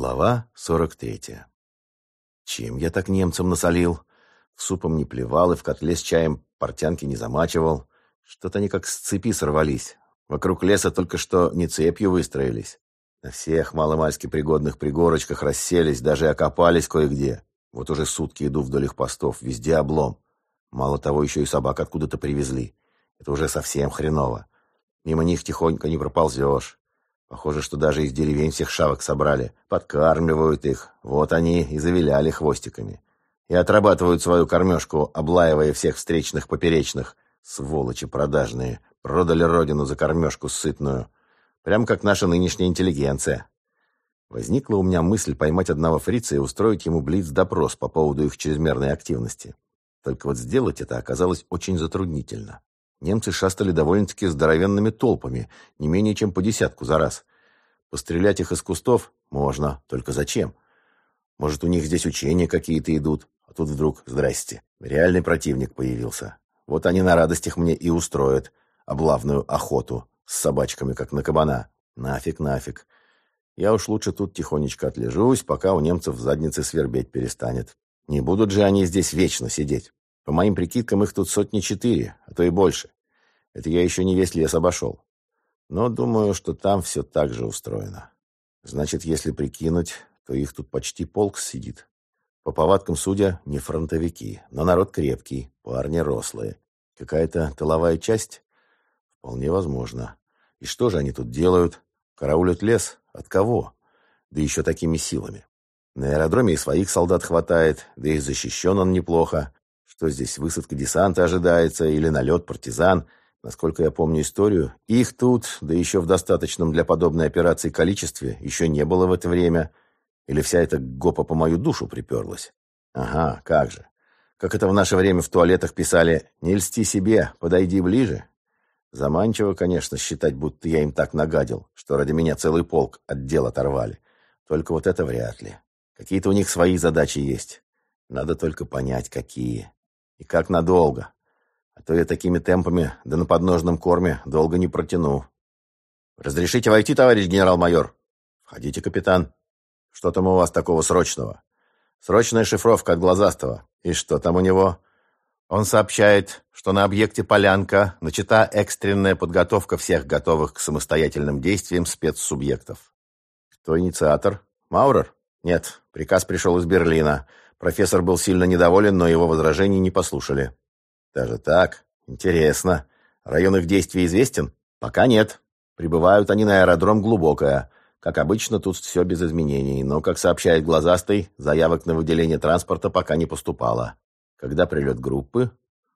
Глава 43. Чем я так немцам насолил? В супом не плевал и в котле с чаем портянки не замачивал. Что-то они как с цепи сорвались. Вокруг леса только что не цепью выстроились. На всех маломальски пригодных пригорочках расселись, даже окопались кое-где. Вот уже сутки иду вдоль их постов, везде облом. Мало того, еще и собак откуда-то привезли. Это уже совсем хреново. Мимо них тихонько не проползешь. Похоже, что даже из деревень всех шавок собрали. Подкармливают их. Вот они и завиляли хвостиками. И отрабатывают свою кормежку, облаивая всех встречных поперечных. Сволочи продажные. Продали родину за кормежку сытную. Прям как наша нынешняя интеллигенция. Возникла у меня мысль поймать одного фрица и устроить ему блиц-допрос по поводу их чрезмерной активности. Только вот сделать это оказалось очень затруднительно. Немцы шастали довольно-таки здоровенными толпами, не менее чем по десятку за раз. Пострелять их из кустов можно, только зачем? Может, у них здесь учения какие-то идут, а тут вдруг, здрасте, реальный противник появился. Вот они на радостях мне и устроят облавную охоту с собачками, как на кабана. Нафиг, нафиг. Я уж лучше тут тихонечко отлежусь, пока у немцев в заднице свербеть перестанет. Не будут же они здесь вечно сидеть. По моим прикидкам, их тут сотни четыре, а то и больше. Это я еще не весь лес обошел. Но думаю, что там все так же устроено. Значит, если прикинуть, то их тут почти полк сидит. По повадкам судя, не фронтовики, но народ крепкий, парни рослые. Какая-то тыловая часть? Вполне возможно. И что же они тут делают? Караулят лес? От кого? Да еще такими силами. На аэродроме и своих солдат хватает, да и защищен он неплохо. Что здесь, высадка десанта ожидается или налет партизан? Насколько я помню историю, их тут, да еще в достаточном для подобной операции количестве, еще не было в это время. Или вся эта гопа по мою душу приперлась? Ага, как же. Как это в наше время в туалетах писали «Не льсти себе, подойди ближе». Заманчиво, конечно, считать, будто я им так нагадил, что ради меня целый полк отдел оторвали. Только вот это вряд ли. Какие-то у них свои задачи есть. Надо только понять, какие. И как надолго? А то я такими темпами, да на подножном корме, долго не протяну. «Разрешите войти, товарищ генерал-майор?» «Входите, капитан. Что там у вас такого срочного?» «Срочная шифровка от Глазастого. И что там у него?» Он сообщает, что на объекте «Полянка» начата экстренная подготовка всех готовых к самостоятельным действиям спецсубъектов. Кто инициатор? Маурер? Нет, приказ пришел из Берлина. Профессор был сильно недоволен, но его возражений не послушали. Даже так? Интересно. Район их действий известен? Пока нет. Прибывают они на аэродром Глубокое. Как обычно, тут все без изменений, но, как сообщает Глазастый, заявок на выделение транспорта пока не поступало. Когда прилет группы?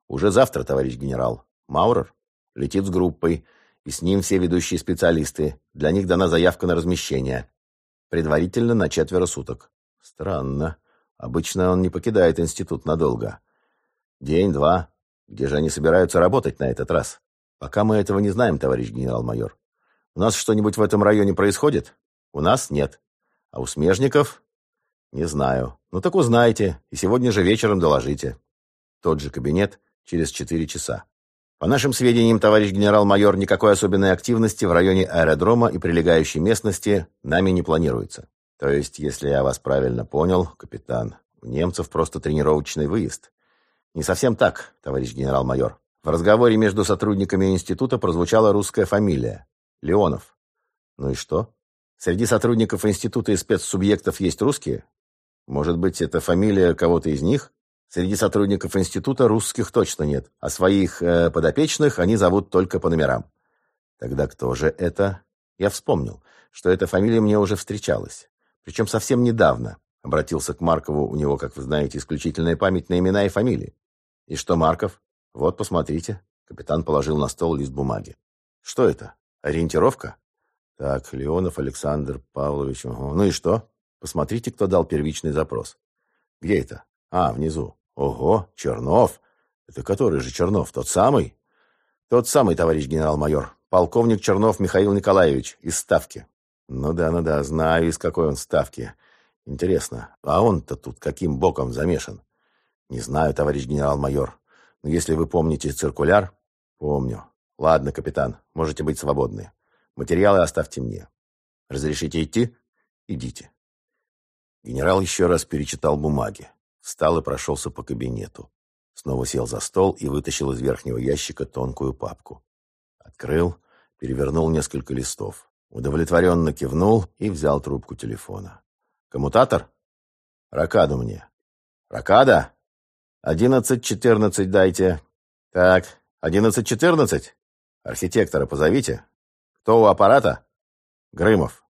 Уже завтра, товарищ генерал. Маурер летит с группой, и с ним все ведущие специалисты. Для них дана заявка на размещение. Предварительно на четверо суток. Странно. Обычно он не покидает институт надолго. День-два. Где же они собираются работать на этот раз? Пока мы этого не знаем, товарищ генерал-майор. У нас что-нибудь в этом районе происходит? У нас нет. А у смежников? Не знаю. Ну так узнаете, и сегодня же вечером доложите. Тот же кабинет через четыре часа. По нашим сведениям, товарищ генерал-майор, никакой особенной активности в районе аэродрома и прилегающей местности нами не планируется. То есть, если я вас правильно понял, капитан, у немцев просто тренировочный выезд. Не совсем так, товарищ генерал-майор. В разговоре между сотрудниками института прозвучала русская фамилия – Леонов. Ну и что? Среди сотрудников института и спецсубъектов есть русские? Может быть, это фамилия кого-то из них? Среди сотрудников института русских точно нет, а своих э, подопечных они зовут только по номерам. Тогда кто же это? Я вспомнил, что эта фамилия мне уже встречалась. Причем совсем недавно. Обратился к Маркову, у него, как вы знаете, исключительная память на имена и фамилии. И что Марков? Вот, посмотрите. Капитан положил на стол лист бумаги. Что это? Ориентировка? Так, Леонов Александр Павлович. Угу. Ну и что? Посмотрите, кто дал первичный запрос. Где это? А, внизу. Ого, Чернов. Это который же Чернов? Тот самый? Тот самый, товарищ генерал-майор. Полковник Чернов Михаил Николаевич из Ставки. Ну да, ну да, знаю, из какой он ставки. Интересно, а он-то тут каким боком замешан? Не знаю, товарищ генерал-майор. Но если вы помните циркуляр... Помню. Ладно, капитан, можете быть свободны. Материалы оставьте мне. Разрешите идти? Идите. Генерал еще раз перечитал бумаги. Встал и прошелся по кабинету. Снова сел за стол и вытащил из верхнего ящика тонкую папку. Открыл, перевернул несколько листов. Удовлетворенно кивнул и взял трубку телефона. «Коммутатор? Ракаду мне». «Ракада? Одиннадцать четырнадцать дайте». «Так, одиннадцать четырнадцать? Архитектора позовите. Кто у аппарата?» «Грымов».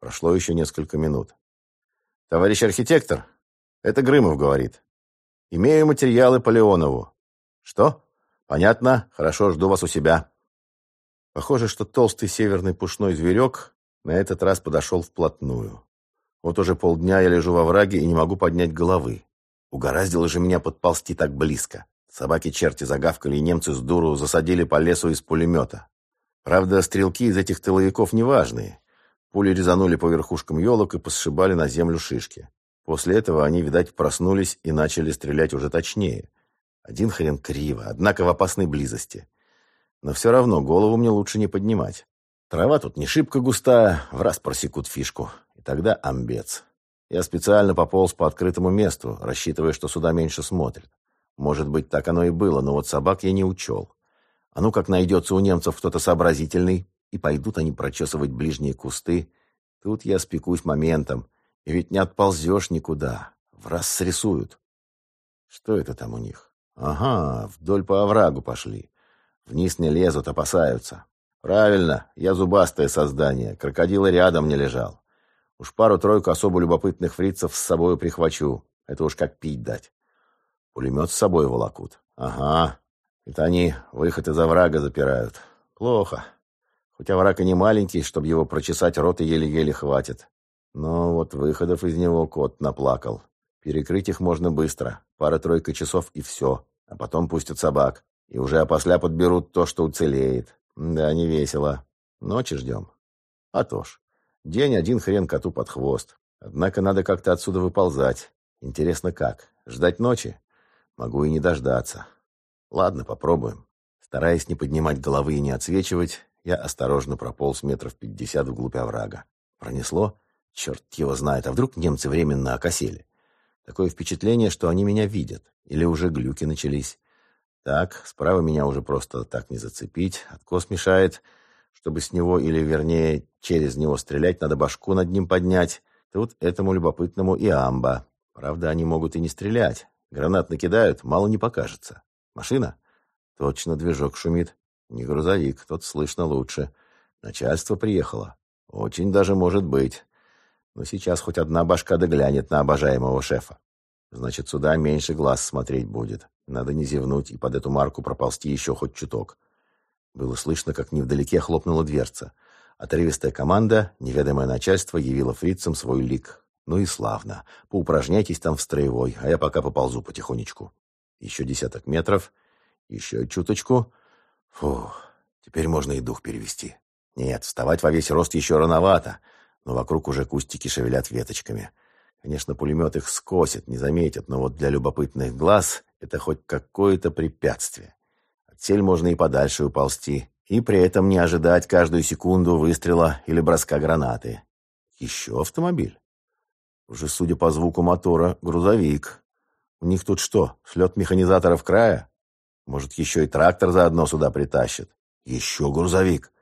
Прошло еще несколько минут. «Товарищ архитектор, это Грымов говорит. Имею материалы по Леонову». «Что? Понятно. Хорошо, жду вас у себя». Похоже, что толстый северный пушной зверек на этот раз подошел вплотную. Вот уже полдня я лежу во враге и не могу поднять головы. Угораздило же меня подползти так близко. Собаки-черти загавкали, и немцы с дуру засадили по лесу из пулемета. Правда, стрелки из этих тыловиков неважные. Пули резанули по верхушкам елок и посшибали на землю шишки. После этого они, видать, проснулись и начали стрелять уже точнее. Один хрен криво, однако в опасной близости. Но все равно голову мне лучше не поднимать. Трава тут не шибко густая, в раз просекут фишку. И тогда амбец. Я специально пополз по открытому месту, рассчитывая, что сюда меньше смотрят. Может быть, так оно и было, но вот собак я не учел. А ну как найдется у немцев кто-то сообразительный, и пойдут они прочесывать ближние кусты, тут я спекусь моментом, и ведь не отползешь никуда, в раз срисуют. Что это там у них? Ага, вдоль по оврагу пошли. Вниз не лезут, опасаются. Правильно, я зубастое создание, крокодил рядом не лежал. Уж пару-тройку особо любопытных фрицев с собой прихвачу. Это уж как пить дать. Пулемет с собой волокут. Ага. Это они выход из оврага запирают. Плохо. Хоть овраг и не маленький, чтобы его прочесать роты еле-еле хватит. Но вот выходов из него кот наплакал. Перекрыть их можно быстро. Пара-тройка часов и все. А потом пустят собак. И уже опосля подберут то, что уцелеет. Да, не весело. Ночи ждем. А то ж. День один хрен коту под хвост. Однако надо как-то отсюда выползать. Интересно как? Ждать ночи? Могу и не дождаться. Ладно, попробуем. Стараясь не поднимать головы и не отсвечивать, я осторожно прополз метров пятьдесят вглубь оврага. Пронесло? Черт его знает, а вдруг немцы временно окосели? Такое впечатление, что они меня видят. Или уже глюки начались. Так, справа меня уже просто так не зацепить. Откос мешает. Чтобы с него, или вернее, через него стрелять, надо башку над ним поднять. Тут этому любопытному и амба. Правда, они могут и не стрелять. Гранат накидают, мало не покажется. Машина? Точно движок шумит. Не грузовик, тот слышно лучше. Начальство приехало. Очень даже может быть. Но сейчас хоть одна башка доглянет на обожаемого шефа. Значит, сюда меньше глаз смотреть будет. Надо не зевнуть и под эту марку проползти еще хоть чуток. Было слышно, как невдалеке хлопнула дверца. Отрывистая команда, неведомое начальство явило фрицам свой лик. Ну и славно. Поупражняйтесь там в строевой, а я пока поползу потихонечку. Еще десяток метров. Еще чуточку. Фух, теперь можно и дух перевести. Нет, вставать во весь рост еще рановато, но вокруг уже кустики шевелят веточками. Конечно, пулемет их скосит, не заметит, но вот для любопытных глаз это хоть какое-то препятствие. Цель можно и подальше уползти, и при этом не ожидать каждую секунду выстрела или броска гранаты. Еще автомобиль. Уже, судя по звуку мотора, грузовик. У них тут что, слет механизаторов края? Может, еще и трактор заодно сюда притащит? Еще грузовик.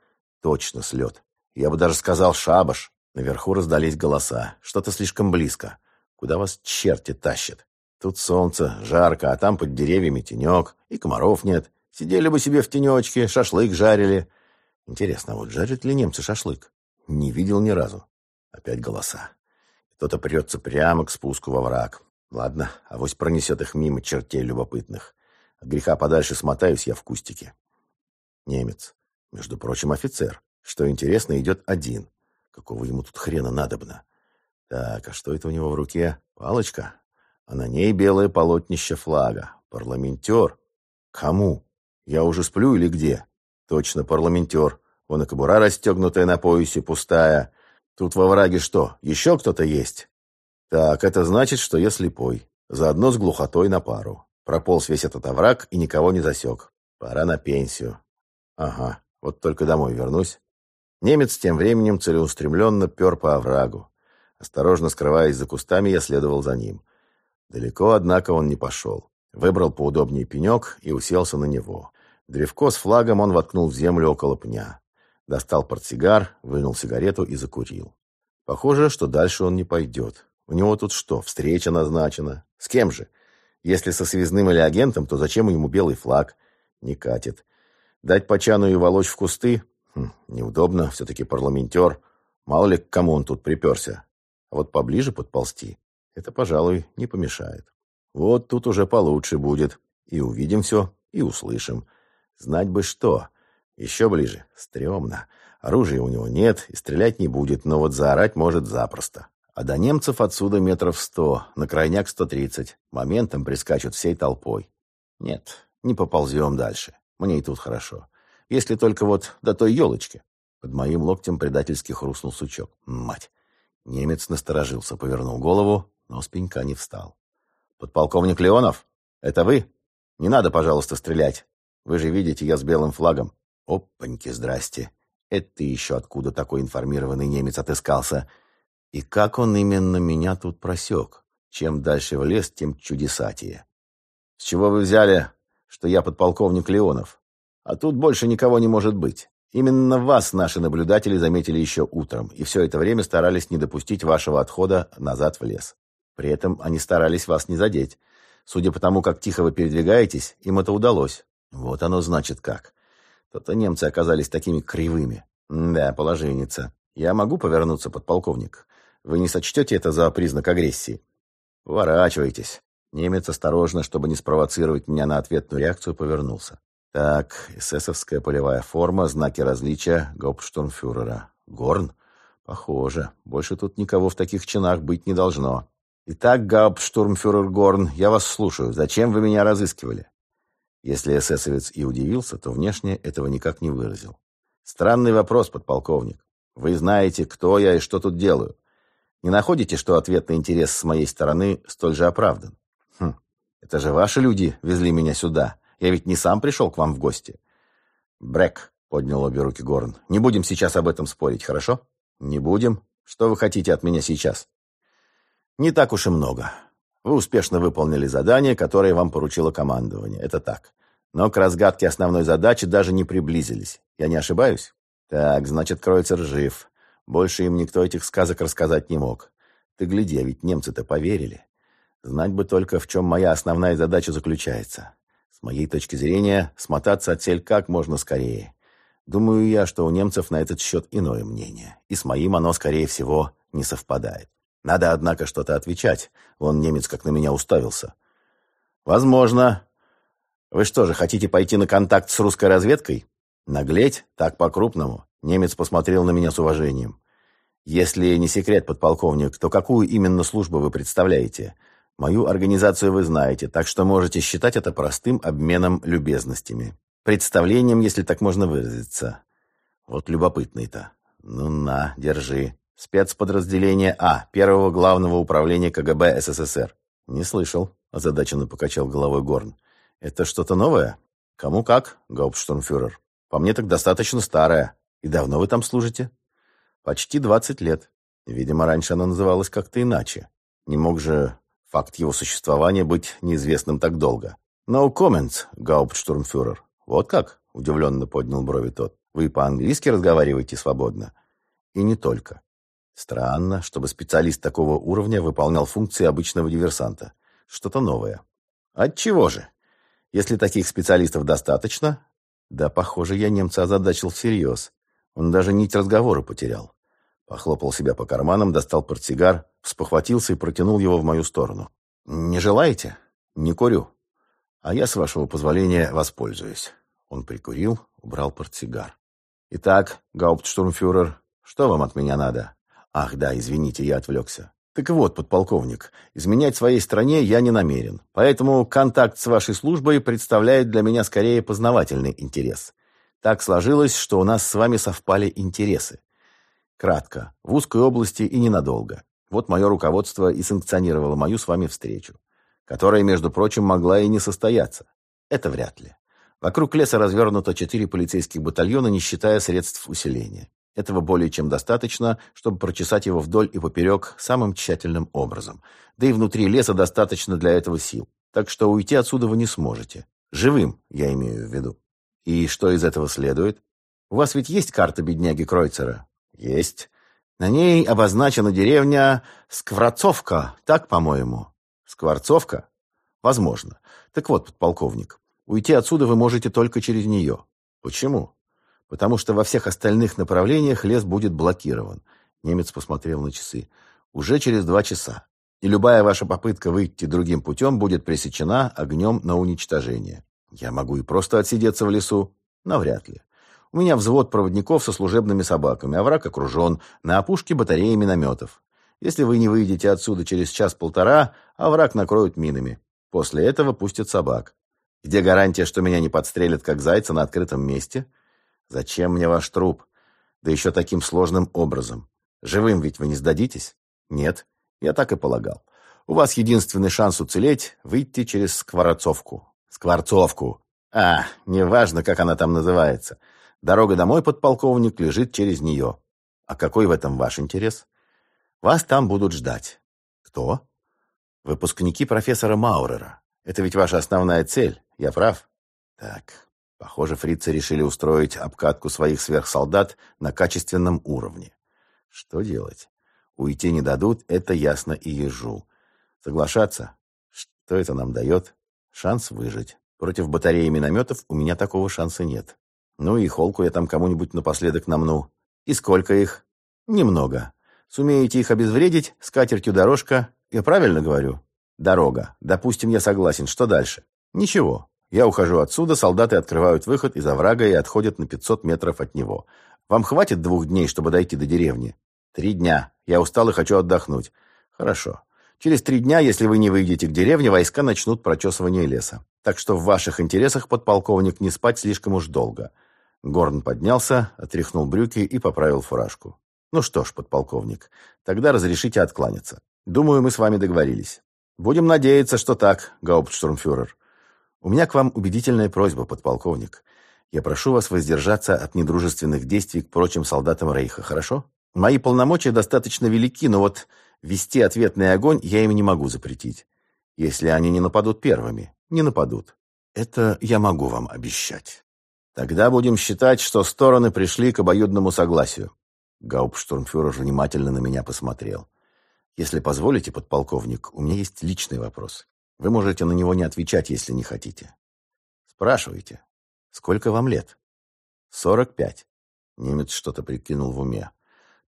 Точно слет. Я бы даже сказал шабаш. Наверху раздались голоса. Что-то слишком близко. Куда вас черти тащат? Тут солнце, жарко, а там под деревьями тенек. И комаров нет. Сидели бы себе в тенечке, шашлык жарили. Интересно, а вот жарят ли немцы шашлык? Не видел ни разу. Опять голоса. Кто-то прется прямо к спуску во враг. Ладно, авось пронесет их мимо чертей любопытных. От греха подальше смотаюсь я в кустике. Немец. Между прочим, офицер. Что интересно, идет один. Какого ему тут хрена надобно? Так, а что это у него в руке? Палочка? А на ней белое полотнище флага. Парламентер. Кому? Я уже сплю или где? Точно, парламентер. Вон и кобура расстегнутая на поясе, пустая. Тут во враге что, еще кто-то есть? Так, это значит, что я слепой. Заодно с глухотой на пару. Прополз весь этот овраг и никого не засек. Пора на пенсию. Ага, вот только домой вернусь. Немец тем временем целеустремленно пер по оврагу. Осторожно скрываясь за кустами, я следовал за ним. Далеко, однако, он не пошел. Выбрал поудобнее пенек и уселся на него. Древко с флагом он воткнул в землю около пня. Достал портсигар, вынул сигарету и закурил. Похоже, что дальше он не пойдет. У него тут что, встреча назначена? С кем же? Если со связным или агентом, то зачем ему белый флаг? Не катит. Дать почану и волочь в кусты? Хм, неудобно, все-таки парламентер. Мало ли, к кому он тут приперся. А вот поближе подползти, это, пожалуй, не помешает. Вот тут уже получше будет. И увидим все, и услышим. Знать бы что. Еще ближе. Стремно. Оружия у него нет, и стрелять не будет, но вот заорать может запросто. А до немцев отсюда метров сто, на крайняк сто тридцать. Моментом прискачут всей толпой. Нет, не поползем дальше. Мне и тут хорошо. Если только вот до той елочки. Под моим локтем предательски хрустнул сучок. Мать! Немец насторожился, повернул голову, но с пенька не встал. «Подполковник Леонов? Это вы? Не надо, пожалуйста, стрелять. Вы же видите, я с белым флагом». «Опаньки, здрасте. Это еще откуда такой информированный немец отыскался? И как он именно меня тут просек? Чем дальше в лес, тем чудесатее. С чего вы взяли, что я подполковник Леонов? А тут больше никого не может быть. Именно вас наши наблюдатели заметили еще утром, и все это время старались не допустить вашего отхода назад в лес. При этом они старались вас не задеть. Судя по тому, как тихо вы передвигаетесь, им это удалось. Вот оно значит как. То-то немцы оказались такими кривыми. Да, положенница. Я могу повернуться, подполковник? Вы не сочтете это за признак агрессии? Ворачивайтесь. Немец осторожно, чтобы не спровоцировать меня на ответную реакцию, повернулся. Так, эсэсовская полевая форма, знаки различия гауптштурмфюрера. Горн? Похоже. Больше тут никого в таких чинах быть не должно. Итак, гауптштурмфюрер Горн, я вас слушаю. Зачем вы меня разыскивали? Если эсэсовец и удивился, то внешне этого никак не выразил. Странный вопрос, подполковник. Вы знаете, кто я и что тут делаю. Не находите, что ответный интерес с моей стороны столь же оправдан? Хм, это же ваши люди везли меня сюда. Я ведь не сам пришел к вам в гости. Брэк, поднял обе руки Горн. Не будем сейчас об этом спорить, хорошо? Не будем. Что вы хотите от меня сейчас? Не так уж и много. Вы успешно выполнили задание, которое вам поручило командование. Это так. Но к разгадке основной задачи даже не приблизились. Я не ошибаюсь? Так, значит, Кройцер жив. Больше им никто этих сказок рассказать не мог. Ты гляди, а ведь немцы-то поверили. Знать бы только, в чем моя основная задача заключается моей точки зрения, смотаться от цель как можно скорее. Думаю я, что у немцев на этот счет иное мнение, и с моим оно, скорее всего, не совпадает. Надо, однако, что-то отвечать. Вон немец как на меня уставился. Возможно. Вы что же, хотите пойти на контакт с русской разведкой? Наглеть? Так по-крупному. Немец посмотрел на меня с уважением. Если не секрет, подполковник, то какую именно службу вы представляете? Мою организацию вы знаете, так что можете считать это простым обменом любезностями. Представлением, если так можно выразиться. Вот любопытный-то. Ну на, держи. Спецподразделение А, первого главного управления КГБ СССР. Не слышал, озадаченно покачал головой Горн. Это что-то новое? Кому как, гауптштурмфюрер. По мне так достаточно старое. И давно вы там служите? Почти 20 лет. Видимо, раньше оно называлось как-то иначе. Не мог же Факт его существования быть неизвестным так долго. «No comments, гауптштурмфюрер». «Вот как?» – удивленно поднял брови тот. «Вы по-английски разговариваете свободно?» «И не только». Странно, чтобы специалист такого уровня выполнял функции обычного диверсанта. Что-то новое. Отчего же? Если таких специалистов достаточно... Да, похоже, я немца озадачил всерьез. Он даже нить разговора потерял. Похлопал себя по карманам, достал портсигар, спохватился и протянул его в мою сторону. «Не желаете?» «Не курю. А я, с вашего позволения, воспользуюсь». Он прикурил, убрал портсигар. «Итак, гауптштурмфюрер, что вам от меня надо?» «Ах, да, извините, я отвлекся. Так вот, подполковник, изменять своей стране я не намерен. Поэтому контакт с вашей службой представляет для меня скорее познавательный интерес. Так сложилось, что у нас с вами совпали интересы. Кратко, в узкой области и ненадолго. Вот мое руководство и санкционировало мою с вами встречу, которая, между прочим, могла и не состояться. Это вряд ли. Вокруг леса развернуто четыре полицейских батальона, не считая средств усиления. Этого более чем достаточно, чтобы прочесать его вдоль и поперек самым тщательным образом. Да и внутри леса достаточно для этого сил. Так что уйти отсюда вы не сможете. Живым, я имею в виду. И что из этого следует? У вас ведь есть карта бедняги Кройцера? Есть. На ней обозначена деревня Скворцовка, так, по-моему. Скворцовка? Возможно. Так вот, подполковник, уйти отсюда вы можете только через нее. Почему? Потому что во всех остальных направлениях лес будет блокирован. Немец посмотрел на часы. Уже через два часа. И любая ваша попытка выйти другим путем будет пресечена огнем на уничтожение. Я могу и просто отсидеться в лесу? Навряд ли. У меня взвод проводников со служебными собаками, а враг окружен, на опушке батареи минометов. Если вы не выйдете отсюда через час-полтора, а враг накроют минами. После этого пустят собак. Где гарантия, что меня не подстрелят, как зайца на открытом месте? Зачем мне ваш труп? Да еще таким сложным образом. Живым ведь вы не сдадитесь? Нет, я так и полагал. У вас единственный шанс уцелеть — выйти через Скворцовку. Скворцовку. А, неважно, как она там называется. Дорога домой, подполковник, лежит через нее. А какой в этом ваш интерес? Вас там будут ждать. Кто? Выпускники профессора Маурера. Это ведь ваша основная цель. Я прав? Так, похоже, фрицы решили устроить обкатку своих сверхсолдат на качественном уровне. Что делать? Уйти не дадут, это ясно и ежу. Соглашаться? Что это нам дает? Шанс выжить. Против батареи минометов у меня такого шанса нет. Ну и холку я там кому-нибудь напоследок намну. И сколько их? Немного. Сумеете их обезвредить, скатертью дорожка. Я правильно говорю? Дорога. Допустим, я согласен. Что дальше? Ничего. Я ухожу отсюда, солдаты открывают выход из оврага и отходят на 500 метров от него. Вам хватит двух дней, чтобы дойти до деревни? Три дня. Я устал и хочу отдохнуть. Хорошо. Через три дня, если вы не выйдете к деревне, войска начнут прочесывание леса. Так что в ваших интересах, подполковник, не спать слишком уж долго. Горн поднялся, отряхнул брюки и поправил фуражку. «Ну что ж, подполковник, тогда разрешите откланяться. Думаю, мы с вами договорились. Будем надеяться, что так, гауптштурмфюрер. У меня к вам убедительная просьба, подполковник. Я прошу вас воздержаться от недружественных действий к прочим солдатам Рейха, хорошо? Мои полномочия достаточно велики, но вот вести ответный огонь я им не могу запретить. Если они не нападут первыми, не нападут. Это я могу вам обещать». Тогда будем считать, что стороны пришли к обоюдному согласию. Гауптштурмфюрер внимательно на меня посмотрел. Если позволите, подполковник, у меня есть личный вопрос. Вы можете на него не отвечать, если не хотите. Спрашивайте. Сколько вам лет? Сорок пять. Немец что-то прикинул в уме.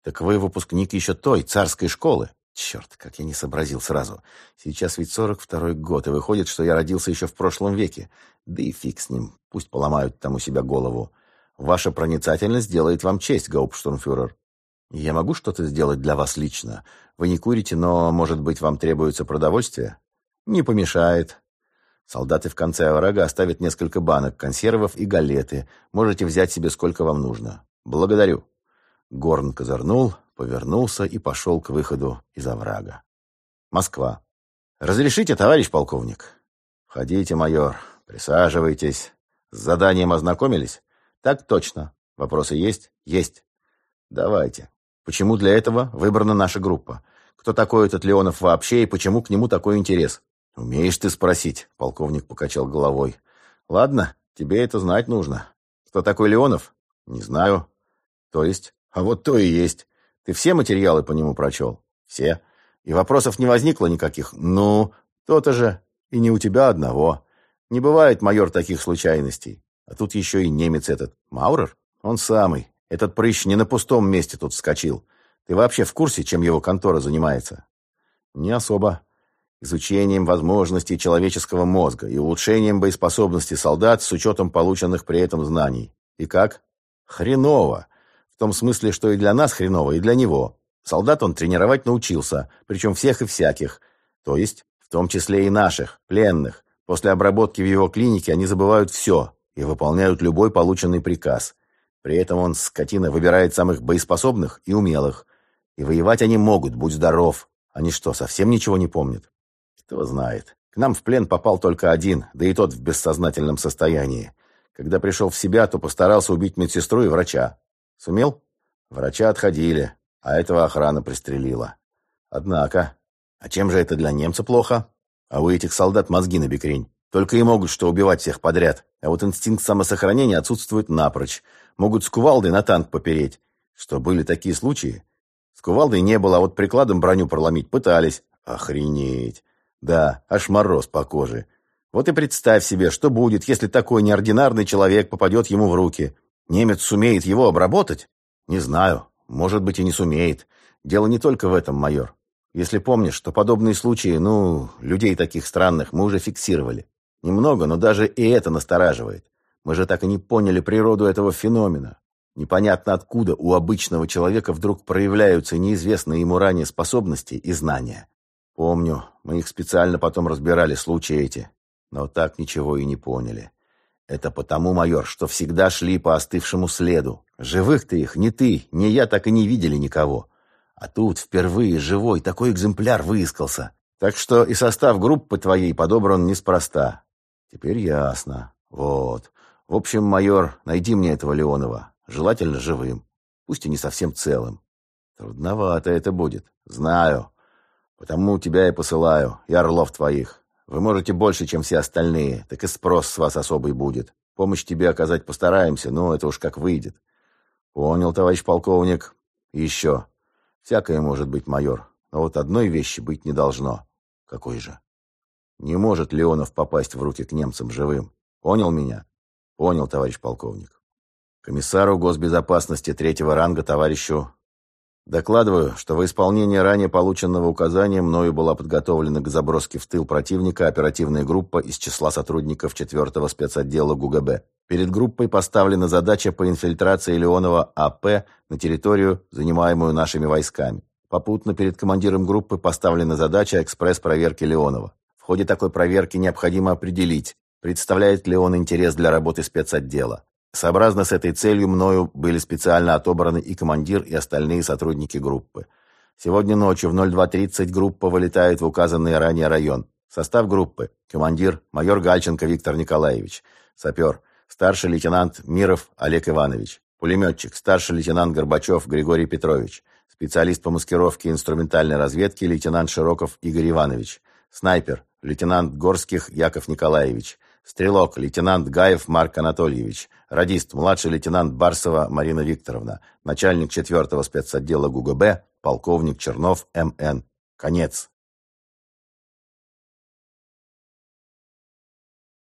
Так вы выпускник еще той, царской школы. Черт, как я не сообразил сразу. Сейчас ведь сорок второй год, и выходит, что я родился еще в прошлом веке. Да и фиг с ним, пусть поломают там у себя голову. Ваша проницательность делает вам честь, гауптштурмфюрер. Я могу что-то сделать для вас лично? Вы не курите, но, может быть, вам требуется продовольствие? Не помешает. Солдаты в конце оврага оставят несколько банок, консервов и галеты. Можете взять себе сколько вам нужно. Благодарю. Горн козырнул, повернулся и пошел к выходу из оврага. Москва. «Разрешите, товарищ полковник?» «Входите, майор. Присаживайтесь. С заданием ознакомились?» «Так точно. Вопросы есть?» «Есть». «Давайте. Почему для этого выбрана наша группа? Кто такой этот Леонов вообще и почему к нему такой интерес?» «Умеешь ты спросить?» — полковник покачал головой. «Ладно, тебе это знать нужно. Кто такой Леонов?» «Не знаю». «То есть?» «А вот то и есть. Ты все материалы по нему прочел? Все. И вопросов не возникло никаких? Ну, то-то же. И не у тебя одного. Не бывает, майор, таких случайностей. А тут еще и немец этот. Маурер? Он самый. Этот прыщ не на пустом месте тут вскочил. Ты вообще в курсе, чем его контора занимается? Не особо. Изучением возможностей человеческого мозга и улучшением боеспособности солдат с учетом полученных при этом знаний. И как? Хреново. В том смысле, что и для нас хреново, и для него. Солдат он тренировать научился, причем всех и всяких. То есть, в том числе и наших, пленных. После обработки в его клинике они забывают все и выполняют любой полученный приказ. При этом он, скотина, выбирает самых боеспособных и умелых. И воевать они могут, будь здоров. Они что, совсем ничего не помнят? Кто знает. К нам в плен попал только один, да и тот в бессознательном состоянии. Когда пришел в себя, то постарался убить медсестру и врача. Сумел? Врача отходили, а этого охрана пристрелила. Однако, а чем же это для немца плохо? А у этих солдат мозги на бекрень. Только и могут что убивать всех подряд. А вот инстинкт самосохранения отсутствует напрочь. Могут с кувалдой на танк попереть. Что, были такие случаи? С кувалдой не было, а вот прикладом броню проломить пытались. Охренеть. Да, аж мороз по коже. Вот и представь себе, что будет, если такой неординарный человек попадет ему в руки. Немец сумеет его обработать? Не знаю. Может быть и не сумеет. Дело не только в этом, майор. Если помнишь, что подобные случаи, ну, людей таких странных мы уже фиксировали. Немного, но даже и это настораживает. Мы же так и не поняли природу этого феномена. Непонятно откуда у обычного человека вдруг проявляются неизвестные ему ранее способности и знания. Помню, мы их специально потом разбирали, случаи эти. Но так ничего и не поняли. Это потому, майор, что всегда шли по остывшему следу. Живых-то их ни ты, ни я так и не видели никого. А тут впервые живой такой экземпляр выискался. Так что и состав группы твоей подобран неспроста. Теперь ясно. Вот. В общем, майор, найди мне этого Леонова. Желательно живым. Пусть и не совсем целым. Трудновато это будет. Знаю. Потому тебя и посылаю. Я орлов твоих. Вы можете больше, чем все остальные. Так и спрос с вас особый будет. Помощь тебе оказать постараемся, но это уж как выйдет. Понял, товарищ полковник. И еще. Всякое может быть, майор. Но вот одной вещи быть не должно. Какой же? Не может Леонов попасть в руки к немцам живым. Понял меня? Понял, товарищ полковник. Комиссару госбезопасности третьего ранга товарищу Докладываю, что во исполнение ранее полученного указания мною была подготовлена к заброске в тыл противника оперативная группа из числа сотрудников 4-го спецотдела ГУГБ. Перед группой поставлена задача по инфильтрации Леонова АП на территорию, занимаемую нашими войсками. Попутно перед командиром группы поставлена задача экспресс-проверки Леонова. В ходе такой проверки необходимо определить, представляет ли он интерес для работы спецотдела. Сообразно с этой целью мною были специально отобраны и командир, и остальные сотрудники группы. Сегодня ночью в 02.30 группа вылетает в указанный ранее район. Состав группы. Командир – майор Гальченко Виктор Николаевич. Сапер – старший лейтенант Миров Олег Иванович. Пулеметчик – старший лейтенант Горбачев Григорий Петрович. Специалист по маскировке и инструментальной разведке лейтенант Широков Игорь Иванович. Снайпер – лейтенант Горских Яков Николаевич. Стрелок, лейтенант Гаев Марк Анатольевич. Радист, младший лейтенант Барсова Марина Викторовна. Начальник 4-го спецотдела ГУГБ, полковник Чернов М.Н. Конец.